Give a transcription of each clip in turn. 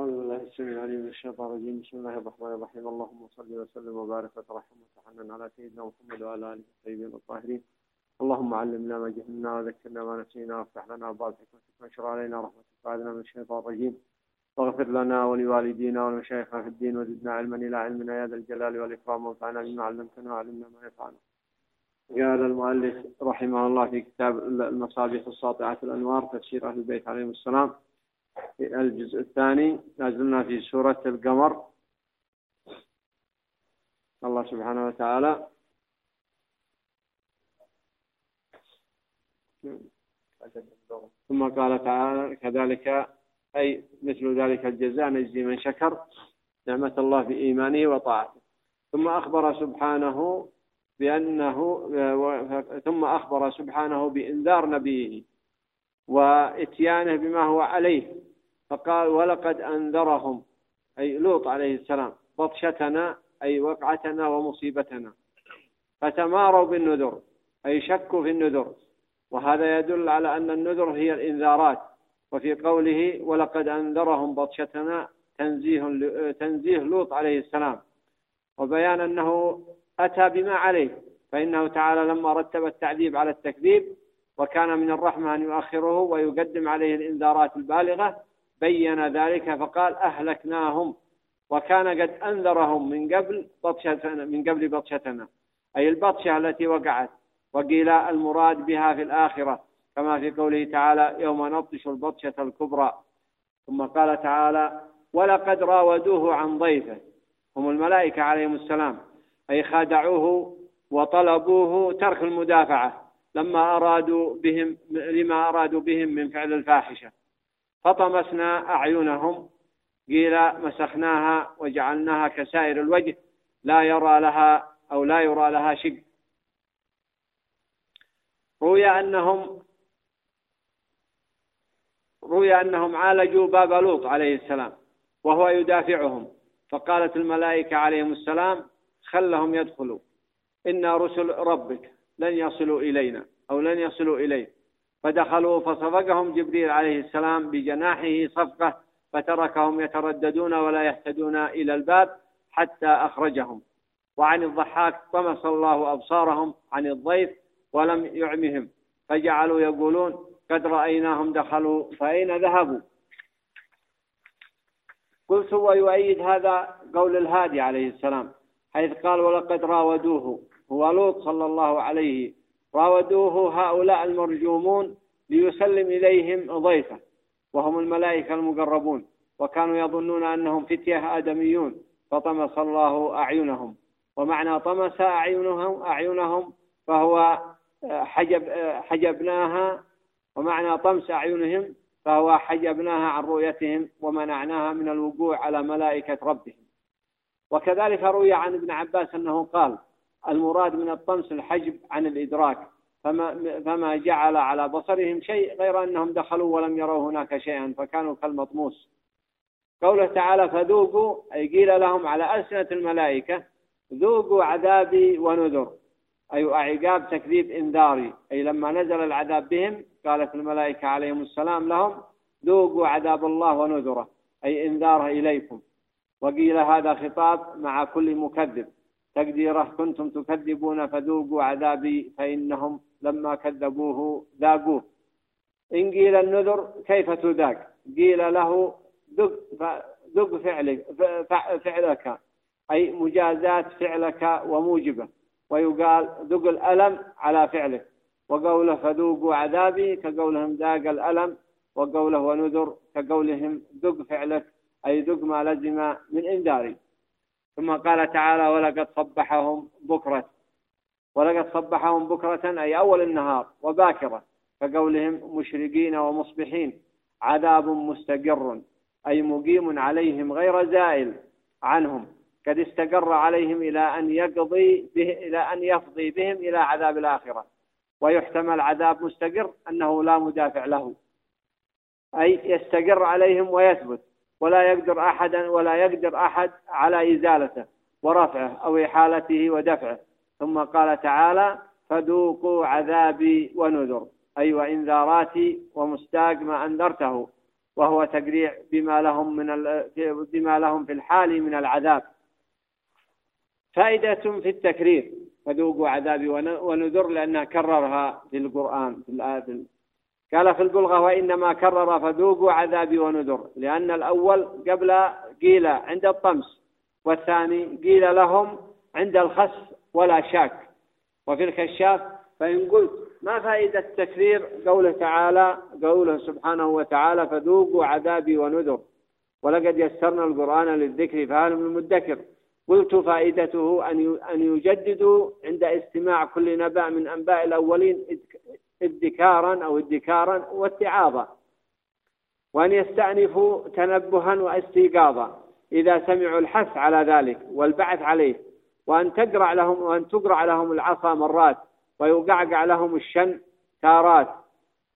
أعوذ بالله السميع العليم من الشيطان الرجيم. بسم الله الرحمن الرحيم. اللهم صل وسلم وبارك وترحم وتحنن على سيدنا محمد وعلى آله الطيبين الطاهرين. اللهم علمنا ما جهلنا وذكرنا ما نسينا وافتح لنا أبواب حكمتك وانشر علينا رحمتك وعدنا من الشيطان الرجيم. واغفر لنا ولوالدينا ولمشايخنا في الدين وزدنا علما إلى علمنا. يا ذا الجلال والإكرام وانفعنا بما علمتنا وعلمنا ما ينفعنا. قال المؤلف رحمه الله في كتاب المصابيح الساطعة الأنوار تفسير أهل البيت عليهم السلام. الجزء الثاني نزلنا في سورة القمر. الله سبحانه وتعالى. ثم قال تعالى كذلك أي مثل ذلك الجزاء نجزي من شكر نعمة الله في إيمانه وطاعته. ثم أخبر سبحانه بأنه ثم أخبر سبحانه بإنذار نبيه وإتيانه بما هو عليه. فقال ولقد أنذرهم. أي لوط عليه السلام بطشتنا أي وقعتنا ومصيبتنا. فتماروا بالنذر أي شكوا في النذر. وهذا يدل على أن النذر هي الإنذارات. وفي قوله ولقد أنذرهم بطشتنا تنزيه تنزيه لوط عليه السلام. وبيان أنه أتى بما عليه. فإنه تعالى لما رتب التعذيب على التكذيب وكان من الرحمة أن يؤخره ويقدم عليه الإنذارات البالغة بين ذلك فقال أهلكناهم وكان قد أنذرهم من قبل بطشتنا من قبل بطشتنا. أي البطشة التي وقعت. وقيل المراد بها في الآخرة كما في قوله تعالى يوم نبطش البطشة الكبرى ثم قال تعالى ولقد راودوه عن ضيفه هم الملائكة عليهم السلام. أي خادعوه وطلبوه ترك المدافعة لما أرادوا بهم لما أرادوا بهم من فعل الفاحشة. فطمسنا أعينهم قيل مسخناها وجعلناها كسائر الوجه لا يرى لها أو لا يرى لها شق روي أنهم روي أنهم عالجوا باب لوط عليه السلام وهو يدافعهم. فقالت الملائكة عليهم السلام خلهم يدخلوا. إنا رسل ربك لن يصلوا إلينا أو لن يصلوا إليه فدخلوا فصفقهم جبريل عليه السلام بجناحه صفقة فتركهم يترددون ولا يهتدون إلى الباب حتى أخرجهم. وعن الضحاك طمس الله أبصارهم عن الضيف ولم يعمهم. فجعلوا يقولون قد رأيناهم دخلوا فأين ذهبوا؟ قلت ويؤيد هذا قول الهادي عليه السلام حيث قال ولقد راودوه. هو لوط صلى الله عليه راودوه هؤلاء المرجومون ليسلم إليهم ضيفه وهم الملائكة المقربون وكانوا يظنون أنهم فتية آدميون فطمس الله أعينهم. ومعنى طمس أعينهم أعينهم فهو حجب حجبناها ومعنى طمس أعينهم فهو حجبناها عن رؤيتهم ومنعناها من الوقوع على ملائكة ربهم. وكذلك روي عن ابن عباس أنه قال المراد من الطمس الحجب عن الإدراك فما, فما جعل على بصرهم شيء غير أنهم دخلوا ولم يروا هناك شيئا فكانوا كالمطموس. قوله تعالى فذوقوا أي قيل لهم على ألسنة الملائكة ذوقوا عذابي ونذر أي عقاب تكذيب إنذاري. أي لما نزل العذاب بهم قالت الملائكة عليهم السلام لهم ذوقوا عذاب الله ونذره أي إنذاره إليكم. وقيل هذا خطاب مع كل مكذب. تقديره كنتم تكذبون فذوقوا عذابي فإنهم لما كذبوه ذاقوه. إن قيل النذر كيف تذاق؟ قيل له ذق فعلك فعلك أي مجازات فعلك وموجبة. ويقال ذق الألم على فعلك. وقوله فذوقوا عذابي كقولهم ذاق الألم. وقوله ونذر كقولهم ذق فعلك أي ذق ما لزم من إنذاري. ثم قال تعالى ولقد صبحهم بكرة. ولقد صبحهم بكرة أي أول النهار وباكرة كقولهم مشرقين ومصبحين عذاب مستقر أي مقيم عليهم غير زائل عنهم قد استقر عليهم إلى أن يقضي به إلى أن يفضي بهم إلى عذاب الآخرة. ويحتمل عذاب مستقر أنه لا مدافع له. أي يستقر عليهم ويثبت. ولا يقدر أحدا ولا يقدر أحد على إزالته ورفعه أو إحالته ودفعه. ثم قال تعالى فذوقوا عذابي ونذر. أي وإنذاراتي ومستاق ما أنذرته. وهو تقريع بما لهم من بما لهم في الحال من العذاب. فائدة في التكرير فذوقوا عذابي ونذر لأنها كررها في القرآن في قال في البلغة وإنما كرر فذوقوا عذابي ونذر لأن الأول قبل قيل عند الطمس والثاني قيل لهم عند الخس ولا شاك. وفي الكشاف فإن قلت ما فائدة تكرير قوله تعالى قوله سبحانه وتعالى فذوقوا عذابي ونذر. ولقد يسرنا القرآن للذكر فهل من مدكر. قلت فائدته أن يجددوا عند استماع كل نبأ من أنباء الأولين ادكارا أو ادكارا واتعاظا وأن يستأنفوا تنبها واستيقاظا. إذا سمعوا الحث على ذلك والبعث عليه وأن تقرع لهم وأن تقرع لهم العصا مرات ويقعقع لهم الشن تارات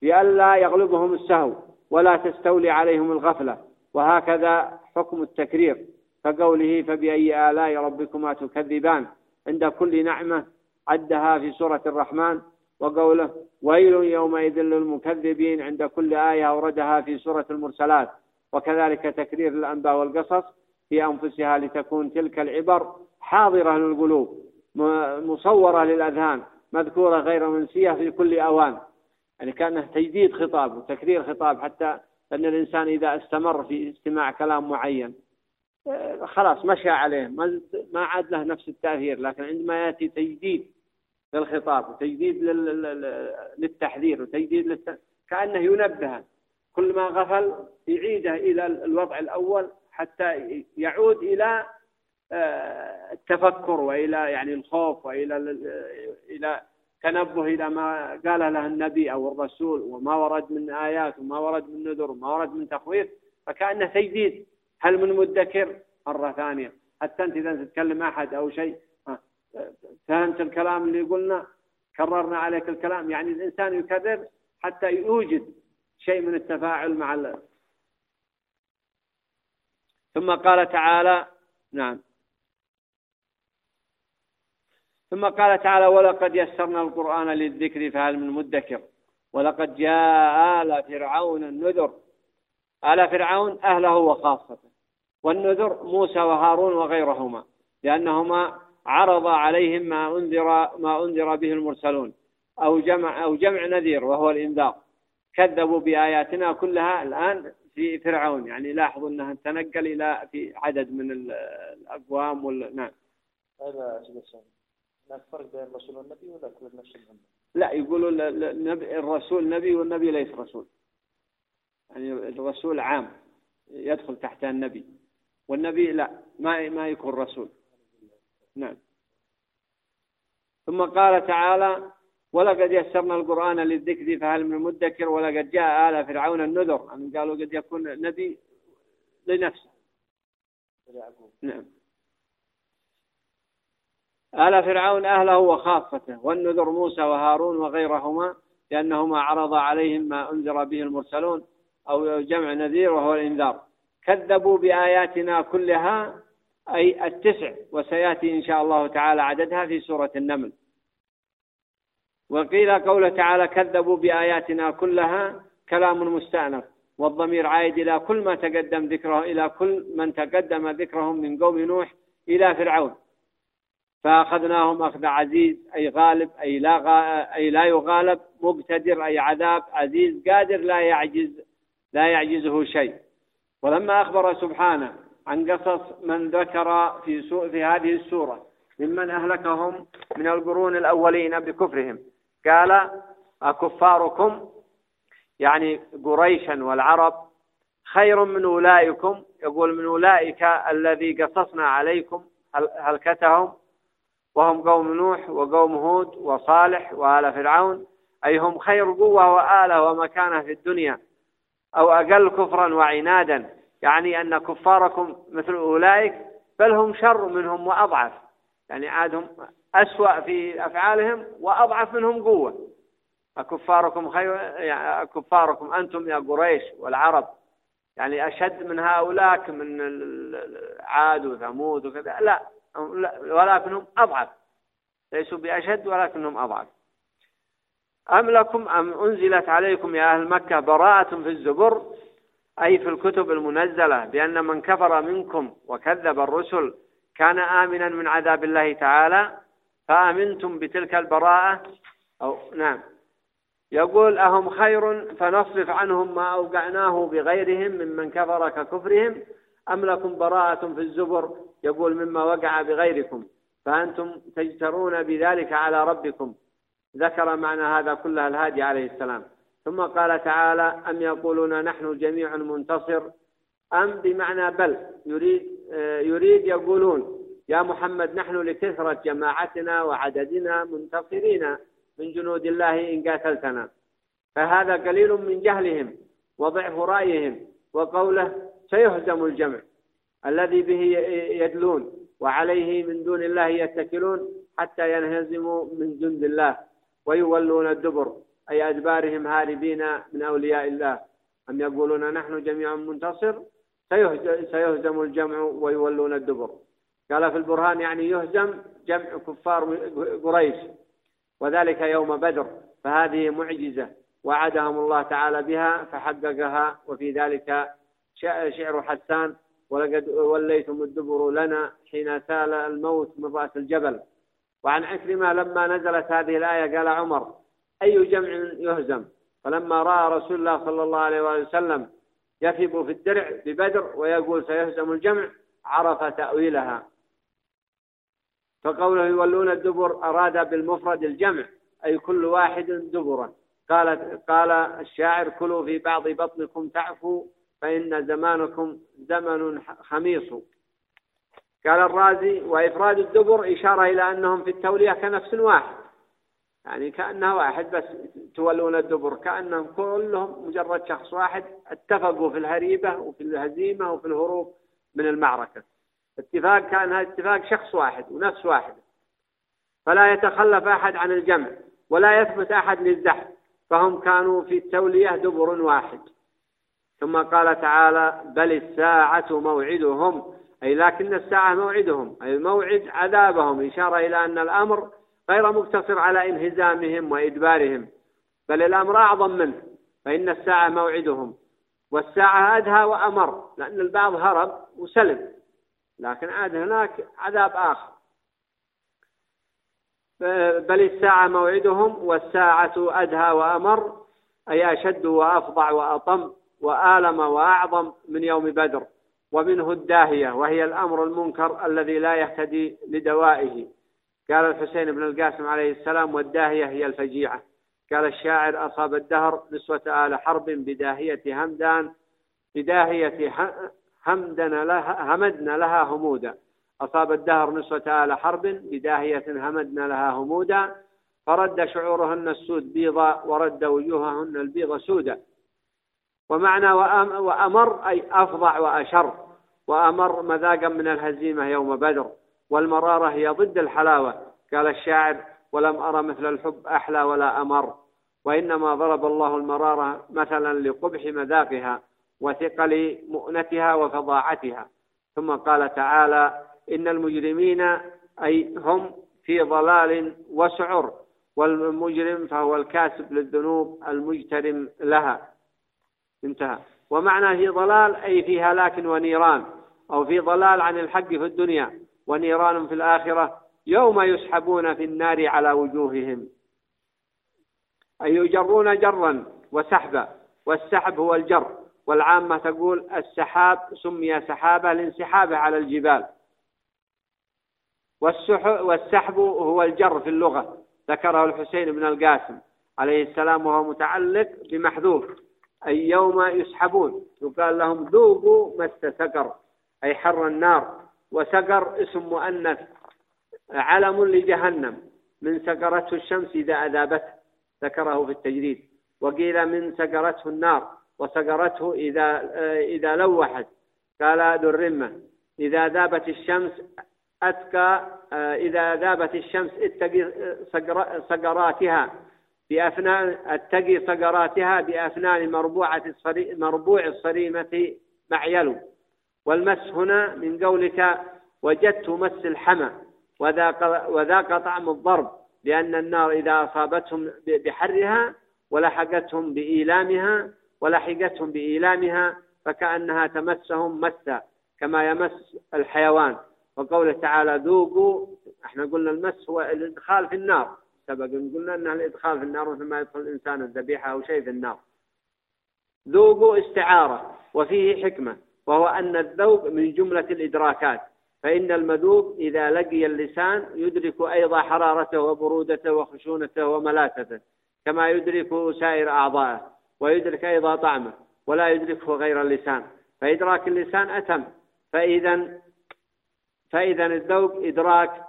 لئلا يغلبهم السهو ولا تستولي عليهم الغفلة. وهكذا حكم التكرير كقوله فبأي آلاء ربكما تكذبان. عند كل نعمة عدها في سورة الرحمن وقوله ويل يومئذ للمكذبين عند كل آية أوردها في سورة المرسلات. وكذلك تكرير الأنباء والقصص في أنفسها لتكون تلك العبر حاضرة للقلوب مصورة للأذهان مذكورة غير منسية في كل أوان. يعني كأنه تجديد خطاب وتكرير خطاب حتى أن الإنسان إذا استمر في استماع كلام معين آه، خلاص مشى عليه ما عاد له نفس التأثير لكن عندما يأتي تجديد للخطاب وتجديد للتحذير وتجديد للت... كأنه ينبه كل ما غفل يعيده إلى الوضع الأول حتى يعود إلى آه، التفكر وإلى يعني الخوف وإلى إلى تنبه إلى ما قال له النبي أو الرسول وما ورد من آيات وما ورد من نذر وما ورد من تخويف فكأنه تجديد هل من مدكر مرة ثانية حتى أنت إذا تتكلم أحد أو شيء فهمت الكلام اللي قلنا؟ كررنا عليك الكلام. يعني الإنسان يكرر حتى يوجد شيء من التفاعل مع ثم قال تعالى نعم. ثم قال تعالى ولقد يسرنا القرآن للذكر فهل من مدكر؟ ولقد جاء آل فرعون النذر. آل فرعون أهله وخاصته والنذر موسى وهارون وغيرهما لأنهما عرض عليهم ما أنذر ما أنذر به المرسلون أو جمع أو جمع نذير وهو الإنذار. كذبوا بآياتنا كلها الآن في فرعون. يعني لاحظوا أنها تنقل إلى في عدد من الأقوام وال... نعم. هذا هناك فرق بين الرسول والنبي ولا كل نفس؟ لا يقولوا الرسول نبي والنبي ليس رسول. يعني الرسول عام يدخل تحت النبي. والنبي لا ما ما يكون رسول. نعم. ثم قال تعالى ولقد يسرنا القرآن للذكر فهل من مدكر؟ ولقد جاء آل فرعون النذر. يعني قالوا قد يكون نبي لنفسه. نعم. آل فرعون أهله وخاصته والنذر موسى وهارون وغيرهما لأنهما عرض عليهم ما أنذر به المرسلون أو جمع نذير وهو الإنذار. كذبوا بآياتنا كلها أي التسع وسيأتي إن شاء الله تعالى عددها في سورة النمل. وقيل قوله تعالى كذبوا بآياتنا كلها كلام مستأنف والضمير عائد إلى كل ما تقدم ذكره إلى كل من تقدم ذكرهم من قوم نوح إلى فرعون. فأخذناهم أخذ عزيز أي غالب أي لا غا أي لا يغالب مقتدر أي عذاب عزيز قادر لا يعجز لا يعجزه شيء. ولما أخبر سبحانه عن قصص من ذكر في في هذه السورة ممن أهلكهم من القرون الأولين بكفرهم. قال أكفاركم؟ يعني قريشا والعرب خير من أولئكم؟ يقول من أولئك الذي قصصنا عليكم هلكتهم وهم قوم نوح وقوم هود وصالح وآل فرعون أي هم خير قوة وآلة ومكانة في الدنيا أو أقل كفرا وعنادا. يعني أن كفاركم مثل أولئك بل هم شر منهم وأضعف. يعني عادهم أسوأ في أفعالهم وأضعف منهم قوة. أكفاركم خير يعني أكفاركم أنتم يا قريش والعرب. يعني أشد من هؤلاء من عاد وثمود وكذا. لا ولكنهم أضعف. ليسوا بأشد ولكنهم أضعف. أم لكم أم أنزلت عليكم يا أهل مكة براءة في الزبر؟ أي في الكتب المنزلة بأن من كفر منكم وكذب الرسل كان آمنا من عذاب الله تعالى فآمنتم بتلك البراءة؟ أو نعم. يقول أهم خير فنصرف عنهم ما أوقعناه بغيرهم ممن كفر ككفرهم أم لكم براءة في الزبر؟ يقول مما وقع بغيركم. فأنتم تجترون بذلك على ربكم. ذكر معنى هذا كله الهادي عليه السلام. ثم قال تعالى أم يقولون نحن جميع منتصر أم بمعنى بل يريد يريد يقولون يا محمد نحن لكثرة جماعتنا وعددنا منتصرين من جنود الله إن قاتلتنا. فهذا قليل من جهلهم وضعف رأيهم وقوله سيهزم الجمع الذي به يدلون وعليه من دون الله يتكلون حتى ينهزموا من جند الله ويولون الدبر. أي أدبارهم هاربين من أولياء الله. أم يقولون نحن جميع منتصر؟ سيهزم الجمع ويولون الدبر. قال في البرهان يعني يهزم جمع كفار قريش. وذلك يوم بدر فهذه معجزة وعدهم الله تعالى بها فحققها وفي ذلك شعر حسان ولقد وليتم الدبر لنا حين سال الموت من رأس الجبل. وعن عكرمة لما نزلت هذه الآية قال عمر أي جمع يهزم. فلما رأى رسول الله صلى الله عليه وسلم يثب في الدرع ببدر ويقول سيهزم الجمع عرف تأويلها. فقوله يولون الدبر أراد بالمفرد الجمع أي كل واحد دبرا. قال قال الشاعر كلوا في بعض بطنكم تعفوا فإن زمانكم زمن خميص. قال الرازي وإفراد الدبر إشارة إلى أنهم في التولية كنفس واحد. يعني كأنها واحد بس تولون الدبر كأنهم كلهم مجرد شخص واحد اتفقوا في الهريبة وفي الهزيمة وفي الهروب من المعركة. اتفاق كان هذا اتفاق شخص واحد ونفس واحد. فلا يتخلف أحد عن الجمع ولا يثبت أحد للزحف فهم كانوا في التولية دبر واحد. ثم قال تعالى بل الساعة موعدهم أي لكن الساعة موعدهم أي موعد عذابهم. إشارة إلى أن الأمر غير مقتصر على انهزامهم وإدبارهم بل الأمر أعظم منه فإن الساعة موعدهم والساعة أدهى وأمر لأن البعض هرب وسلم لكن عاد هناك عذاب آخر. بل الساعة موعدهم والساعة أدهى وأمر أي أشد وأفظع وأطم وآلم وأعظم من يوم بدر ومنه الداهية وهي الأمر المنكر الذي لا يهتدي لدوائه. قال الحسين بن القاسم عليه السلام والداهية هي الفجيعة. قال الشاعر أصاب الدهر نسوة آل حرب بداهية همدان بداهية همدن لها همدن لها همودا. أصاب الدهر نسوة آل حرب بداهية همدن لها همودا. فرد شعورهن السود بيضا ورد وجوههن البيض سودا. ومعنى وأمر أي أفظع وأشر. وأمر مذاقا من الهزيمة يوم بدر. والمرارة هي ضد الحلاوة. قال الشاعر ولم أرى مثل الحب أحلى ولا أمر. وإنما ضرب الله المرارة مثلا لقبح مذاقها وثقل مؤنتها وفظاعتها. ثم قال تعالى إن المجرمين أي هم في ضلال وسعر والمجرم فهو الكاسب للذنوب المجترم لها. انتهى. ومعنى في ضلال أي في هلاك ونيران أو في ضلال عن الحق في الدنيا. ونيران في الآخرة يوم يسحبون في النار على وجوههم. أي يجرون جرا وسحبا والسحب هو الجر. والعامة تقول السحاب سمي سحابة لانسحابه على الجبال. والسحب هو الجر في اللغة ذكره الحسين بن القاسم عليه السلام وهو متعلق بمحذوف. أي يوم يسحبون يقال لهم ذوقوا مس سقر أي حر النار. وسقر اسم مؤنث علم لجهنم من سقرته الشمس إذا أذابته ذكره في التجريد وقيل من سقرته النار وسقرته إذا إذا لوحت. قال ذو الرمة إذا ذابت الشمس أتقى إذا ذابت الشمس اتقي سقراتها بأفنان أتقي سقراتها بأفنان مربوعة مربوع الصريمة معيل والمس هنا من قولك وجدت مس الحمى وذاق, وذاق طعم الضرب لأن النار إذا أصابتهم بحرها ولحقتهم بإيلامها ولحقتهم بإيلامها فكأنها تمسهم مسا كما يمس الحيوان. وقوله تعالى ذوقوا إحنا قلنا المس هو الإدخال في النار. سبق قلنا إنها الإدخال في النار مثل ما يدخل الإنسان الذبيحة أو شيء في النار. ذوقوا استعارة وفيه حكمة. وهو أن الذوق من جملة الإدراكات فإن المذوق إذا لقي اللسان يدرك أيضا حرارته وبرودته وخشونته وملاسته كما يدرك سائر أعضائه ويدرك أيضا طعمه ولا يدركه غير اللسان. فإدراك اللسان أتم. فإذا فإذا الذوق إدراك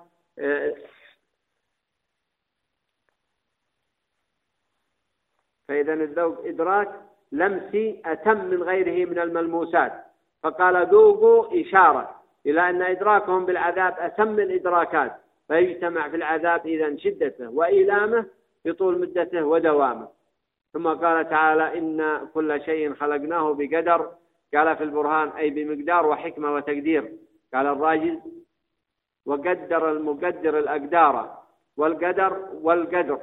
فإذا الذوق إدراك لمسي أتم من غيره من الملموسات. فقال ذوقوا إشارة إلى أن إدراكهم بالعذاب أتم الإدراكات فيجتمع في العذاب إذا شدته وإيلامه بطول مدته ودوامه. ثم قال تعالى إن كل شيء خلقناه بقدر. قال في البرهان أي بمقدار وحكمة وتقدير. قال الراجل وقدر المقدر الأقدار والقدر والقدر.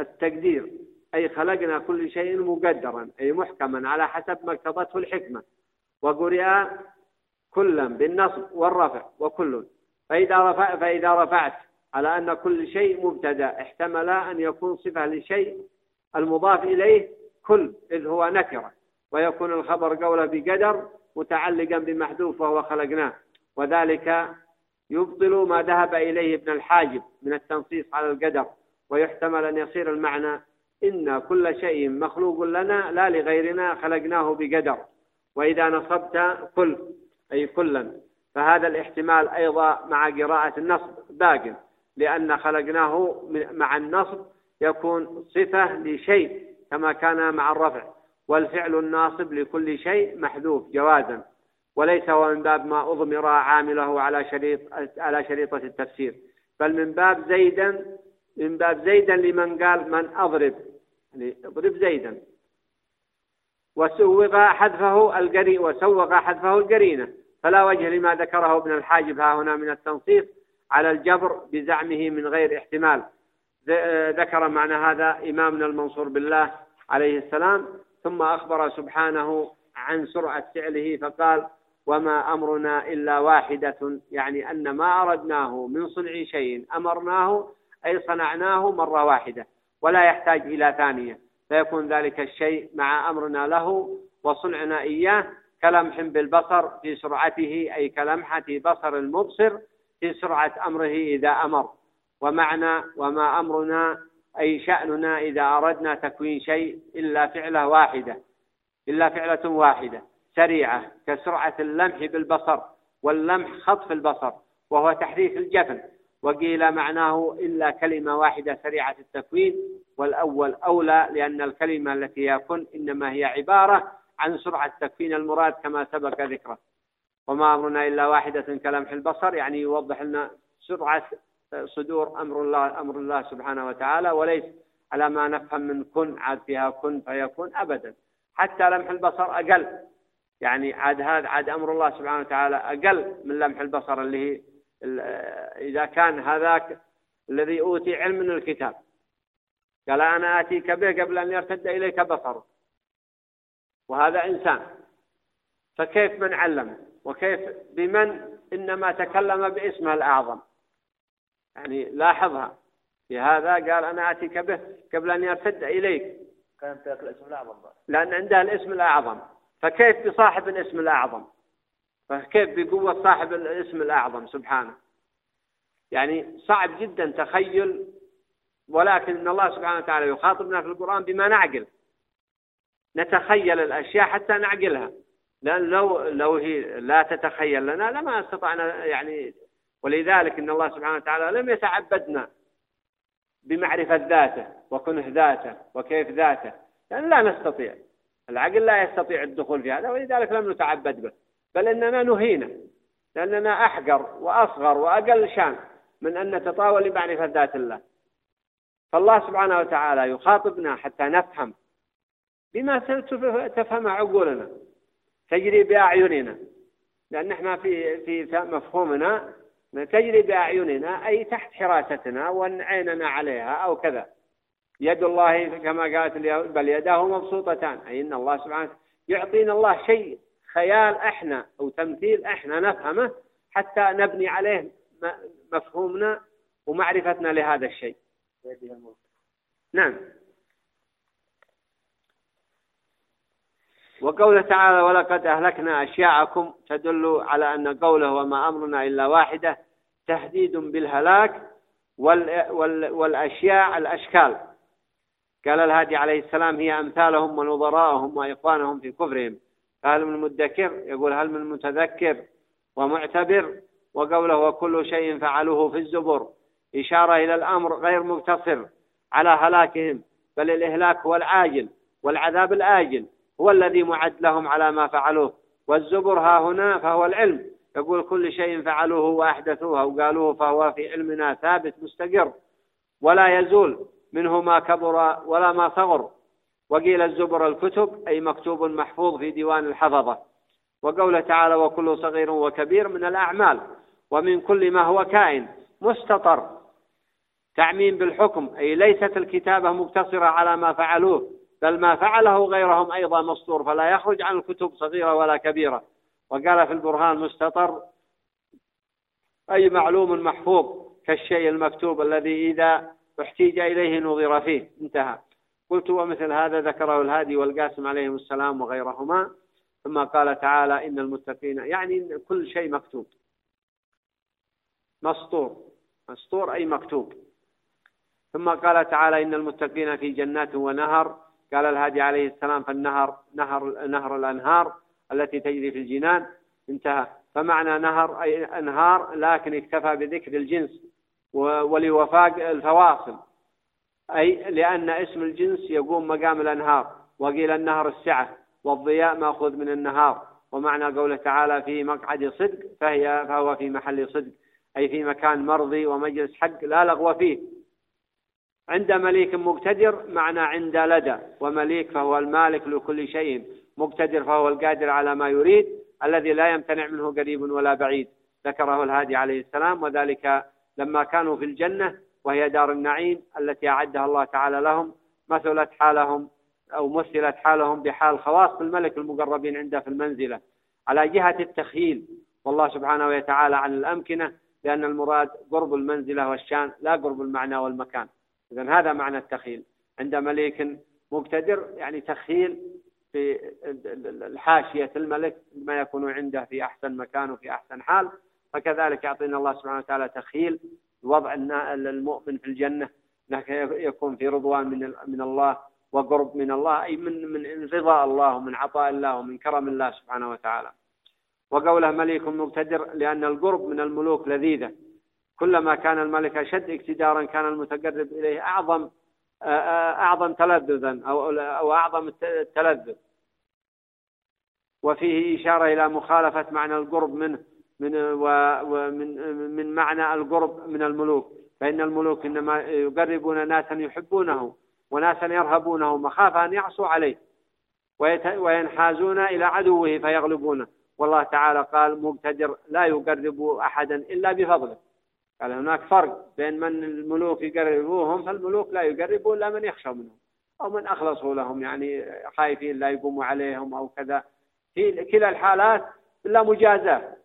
التقدير أي خلقنا كل شيء مقدرا أي محكما على حسب ما اقتضته الحكمة. وقرئ كلا بالنصب والرفع وكل فإذا, رفع فإذا رفعت على أن كل شيء مبتدأ احتمل أن يكون صفة لشيء المضاف إليه كل إذ هو نكرة. ويكون الخبر قوله بقدر متعلقا بمحذوف وهو خلقناه. وذلك يبطل ما ذهب إليه ابن الحاجب من التنصيص على القدر. ويحتمل أن يصير المعنى إن كل شيء مخلوق لنا لا لغيرنا خلقناه بقدر. وإذا نصبت كل أي كلا. فهذا الاحتمال أيضا مع قراءة النصب باق لأن خلقناه مع النصب يكون صفة لشيء كما كان مع الرفع. والفعل الناصب لكل شيء محذوف جوازا. وليس هو من باب ما أضمر عامله على شريط على شريطة التفسير. بل من باب زيدا من باب زيدا لمن قال من أضرب. يعني أضرب زيدا. وسوغ حذفه القري وسوغ حذفه القرينة فلا وجه لما ذكره ابن الحاجب ها هنا من التنصيص على الجبر بزعمه من غير احتمال. ذكر معنى هذا إمامنا المنصور بالله عليه السلام ثم أخبر سبحانه عن سرعة فعله فقال وما أمرنا إلا واحدة. يعني أن ما أردناه من صنع شيء أمرناه أي صنعناه مرة واحدة ولا يحتاج إلى ثانية. فيكون ذلك الشيء مع أمرنا له وصنعنا إياه كلمح بالبصر في سرعته أي كلمحة بصر المبصر في سرعة أمره إذا أمر. ومعنى وما أمرنا أي شأننا إذا أردنا تكوين شيء إلا فعلة واحدة إلا فعلة واحدة سريعة كسرعة اللمح بالبصر واللمح خطف البصر وهو تحريك الجفن. وقيل معناه إلا كلمة واحدة سريعة التكوين والأول أولى لأن الكلمة التي يكون إنما هي عبارة عن سرعة تكفين المراد كما سبق ذكره. وما أمرنا إلا واحدة كلمح البصر يعني يوضح لنا سرعة صدور أمر الله أمر الله سبحانه وتعالى وليس على ما نفهم من كن عاد فيها كن فيكون أبدا. حتى لمح البصر أقل يعني عاد هذا عاد أمر الله سبحانه وتعالى أقل من لمح البصر اللي هي إذا كان هذاك الذي أوتي علم من الكتاب. قال أنا آتيك به قبل أن يرتد إليك بصره. وهذا إنسان. فكيف من علم؟ وكيف بمن إنما تكلم باسمه الأعظم؟ يعني لاحظها. في هذا قال أنا آتيك به قبل أن يرتد إليك. كانت الاسم الأعظم لأن عندها الاسم الأعظم. فكيف بصاحب الاسم الأعظم؟ فكيف بقوة صاحب الاسم الأعظم؟ سبحانه. يعني صعب جدا تخيل ولكن الله سبحانه وتعالى يخاطبنا في القرآن بما نعقل. نتخيل الأشياء حتى نعقلها. لأن لو لو هي لا تتخيل لنا لما استطعنا يعني. ولذلك إن الله سبحانه وتعالى لم يتعبدنا بمعرفة ذاته وكنه ذاته وكيف ذاته. لأن لا نستطيع. العقل لا يستطيع الدخول في هذا ولذلك لم نتعبد به. بل إننا نهينا لأننا أحقر وأصغر وأقل شان من أن نتطاول لمعرفة ذات الله. فالله سبحانه وتعالى يخاطبنا حتى نفهم بما تفهم عقولنا تجري بأعيننا. لأن إحنا في في مفهومنا تجري بأعيننا أي تحت حراستنا وعيننا عليها أو كذا. يد الله كما قالت بل يداه مبسوطتان أي أن الله سبحانه يعطينا الله شيء. خيال إحنا أو تمثيل إحنا نفهمه حتى نبني عليه مفهومنا ومعرفتنا لهذا الشيء. نعم. وقوله تعالى ولقد أهلكنا أشياعكم تدل على أن قوله وما أمرنا إلا واحدة تهديد بالهلاك والأشياء الأشكال. قال الهادي عليه السلام هي أمثالهم ونظراءهم وإخوانهم في كفرهم. هل من مدكر يقول هل من متذكر ومعتبر؟ وقوله وكل شيء فعلوه في الزبر. إشارة إلى الأمر غير مقتصر على هلاكهم بل الإهلاك هو العاجل والعذاب الآجل هو الذي معد لهم على ما فعلوه. والزبر ها هنا فهو العلم. يقول كل شيء فعلوه وأحدثوه أو قالوه فهو في علمنا ثابت مستقر. ولا يزول منه ما كبر ولا ما صغر. وقيل الزبر الكتب أي مكتوب محفوظ في ديوان الحفظة. وقوله تعالى وكل صغير وكبير من الأعمال ومن كل ما هو كائن. مستطر. تعميم بالحكم أي ليست الكتابة مقتصرة على ما فعلوه بل ما فعله غيرهم أيضا مسطور فلا يخرج عن الكتب صغيرة ولا كبيرة. وقال في البرهان مستطر. أي معلوم محفوظ كالشيء المكتوب الذي إذا احتيج إليه نظر فيه. انتهى. قلت ومثل هذا ذكره الهادي والقاسم عليهم السلام وغيرهما ثم قال تعالى إن المتقين يعني كل شيء مكتوب. مسطور. مسطور أي مكتوب. ثم قال تعالى إن المتقين في جنات ونهر. قال الهادي عليه السلام فالنهر نهر نهر الأنهار التي تجري في الجنان. انتهى. فمعنى نهر أي أنهار لكن اكتفى بذكر الجنس ولوفاق الفواصل. أي لأن اسم الجنس يقوم مقام الأنهار وقيل النهر السعة والضياء مأخوذ من النهار ومعنى قوله تعالى في مقعد صدق فهي فهو في محل صدق أي في مكان مرضي ومجلس حق لا لغو فيه. عند مليك مقتدر معنى عند لدى ومليك فهو المالك لكل شيء مقتدر فهو القادر على ما يريد الذي لا يمتنع منه قريب ولا بعيد ذكره الهادي عليه السلام وذلك لما كانوا في الجنة وهي دار النعيم التي أعدها الله تعالى لهم مثلت حالهم أو مثلت حالهم بحال خواص الملك المقربين عنده في المنزلة. على جهة التخييل والله سبحانه وتعالى عن الأمكنة لأن المراد قرب المنزلة والشان لا قرب المعنى والمكان. إذا هذا معنى التخيل عند مليك مقتدر يعني تخيل في الحاشية الملك ما يكون عنده في أحسن مكان وفي أحسن حال. فكذلك يعطينا الله سبحانه وتعالى تخيل وضع المؤمن في الجنة يكون في رضوان من من الله وقرب من الله أي من من رضا الله ومن عطاء الله ومن كرم الله سبحانه وتعالى. وقوله مليك مقتدر لأن القرب من الملوك لذيذة. كلما كان الملك أشد اقتدارا كان المتقرب إليه أعظم أعظم تلذذا أو أعظم التلذذ. وفيه إشارة إلى مخالفة معنى القرب منه. من ومن من معنى القرب من الملوك. فإن الملوك إنما يقربون ناسا يحبونه وناسا يرهبونه مخافة أن يعصوا عليه وينحازون إلى عدوه فيغلبونه والله تعالى قال مقتدر لا يقرب أحدا إلا بفضله. قال هناك فرق بين من الملوك يقربوهم فالملوك لا يقربون إلا من يخشى منهم أو من أخلصوا لهم يعني خايفين لا يقوموا عليهم أو كذا. في كلا الحالات إلا مجازاة.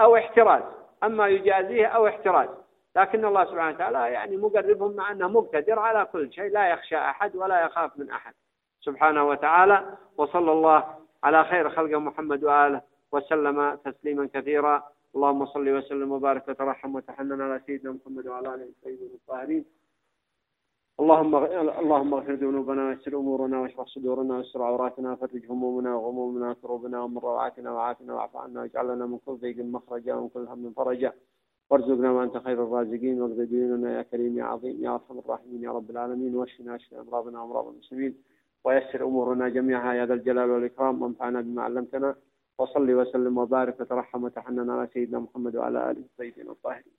أو احتراز أما يجازيه أو احتراز. لكن الله سبحانه وتعالى يعني مقربهم مع أنه مقتدر على كل شيء لا يخشى أحد ولا يخاف من أحد. سبحانه وتعالى وصلى الله على خير خلق محمد وآله وسلم تسليما كثيرا. اللهم صل وسلم وبارك وترحم وتحنن على سيدنا محمد وعلى آله الطيبين الطاهرين. اللهم اللهم اغفر ذنوبنا ويسر أمورنا واشرح صدورنا واستر عوراتنا وفرج همومنا وغمومنا وكروبنا ومن روعاتنا وعافنا واعف عنا واجعل لنا من كل ضيق مخرجا ومن كل هم فرجا. وارزقنا وأنت خير الرازقين واقض ديننا يا كريم يا عظيم يا أرحم الراحمين يا رب العالمين. واشفنا اشف أمراضنا وأمراض المسلمين. ويسر أمورنا جميعها يا ذا الجلال والإكرام. وانفعنا بما علمتنا. وصلي وسلم وبارك وترحم وتحنن على سيدنا محمد وعلى آله الطيبين الطاهرين.